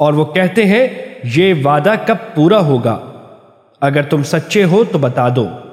और वो कहते हैं, ये वादा कब पूरा होगा? अगर तुम सच्चे हो तो बता दो।